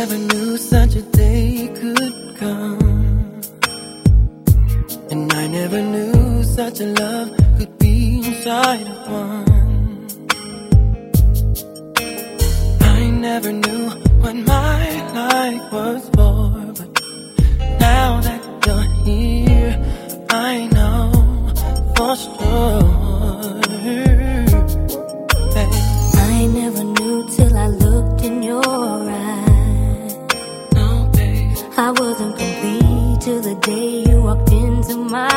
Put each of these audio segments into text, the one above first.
never knew such a day could come. And I never knew such a love could be inside of one. I never knew what my to the day you walked into my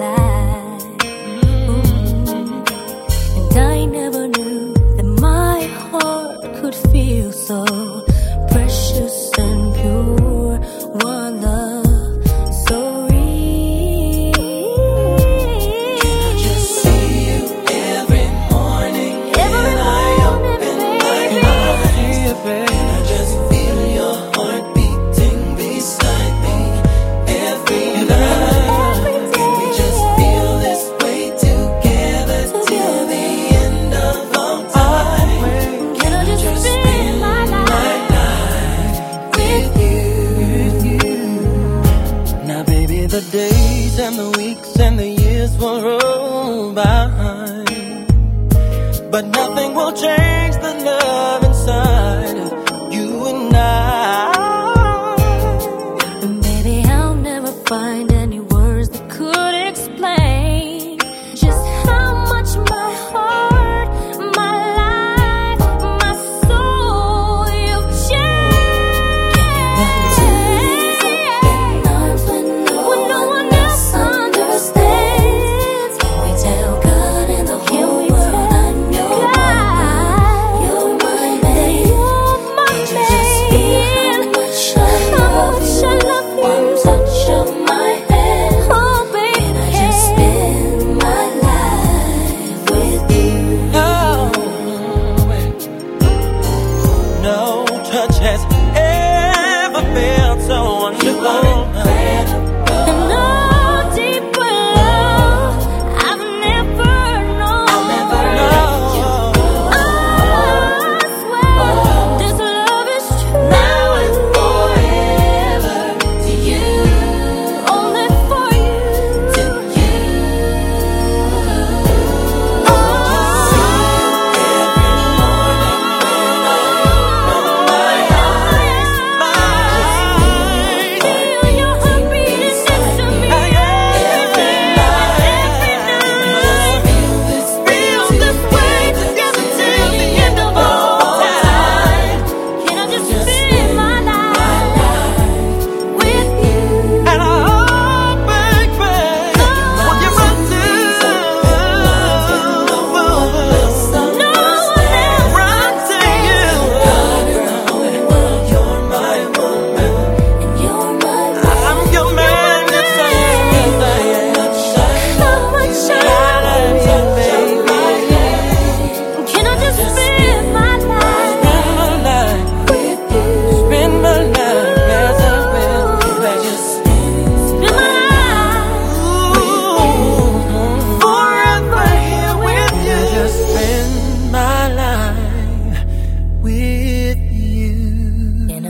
life. The days and the weeks and the years will roll by. But nothing will change the love inside of you and I. And baby, I'll never find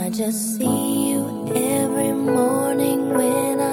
I just see you every morning when I